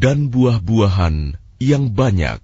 dan buah-buahan yang banyak.